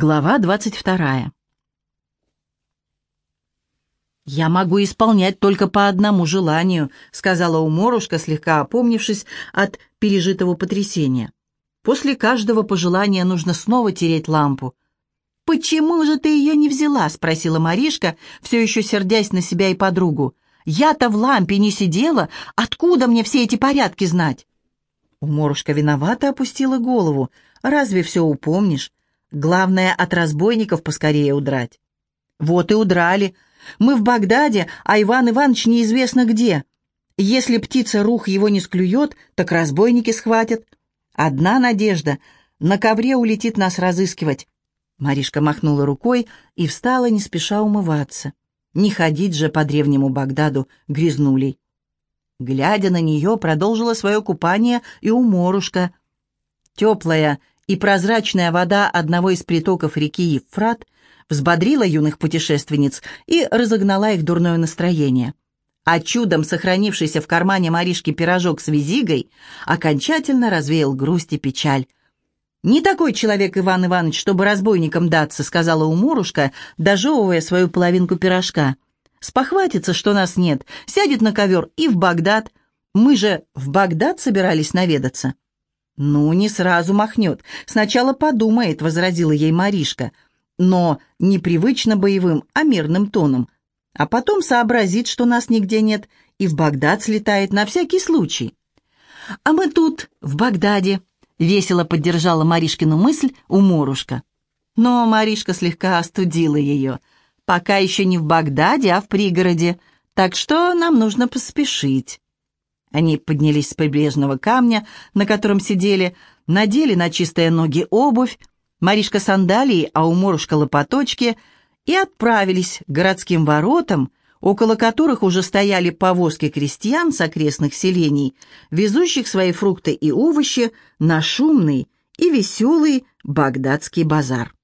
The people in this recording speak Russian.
Глава двадцать вторая. «Я могу исполнять только по одному желанию», — сказала уморушка, слегка опомнившись от пережитого потрясения. «После каждого пожелания нужно снова тереть лампу». «Почему же ты ее не взяла?» — спросила Маришка, все еще сердясь на себя и подругу. «Я-то в лампе не сидела. Откуда мне все эти порядки знать?» Уморушка виновато опустила голову. «Разве все упомнишь? Главное, от разбойников поскорее удрать». «Вот и удрали. Мы в Багдаде, а Иван Иванович неизвестно где. Если птица рух его не склюет, так разбойники схватят. Одна надежда — на ковре улетит нас разыскивать». Маришка махнула рукой и встала, не спеша умываться. Не ходить же по древнему Багдаду грязнулей. Глядя на нее, продолжила свое купание и уморушка. Теплая и прозрачная вода одного из притоков реки Евфрат взбодрила юных путешественниц и разогнала их дурное настроение. А чудом сохранившийся в кармане Маришки пирожок с визигой окончательно развеял грусть и печаль. «Не такой человек Иван Иванович, чтобы разбойникам даться», — сказала уморушка, дожевывая свою половинку пирожка. «Спохватится, что нас нет, сядет на ковер и в Багдад. Мы же в Багдад собирались наведаться». «Ну, не сразу махнет. Сначала подумает», — возразила ей Маришка. «Но непривычно боевым, а мирным тоном. А потом сообразит, что нас нигде нет, и в Багдад слетает на всякий случай». «А мы тут, в Багдаде», Весело поддержала Маришкину мысль уморушка. Но Маришка слегка остудила ее. Пока еще не в Багдаде, а в пригороде, так что нам нужно поспешить. Они поднялись с прибрежного камня, на котором сидели, надели на чистые ноги обувь, Маришка сандалии, а уморушка лопаточки, и отправились к городским воротам, около которых уже стояли повозки крестьян с окрестных селений, везущих свои фрукты и овощи на шумный и веселый багдадский базар.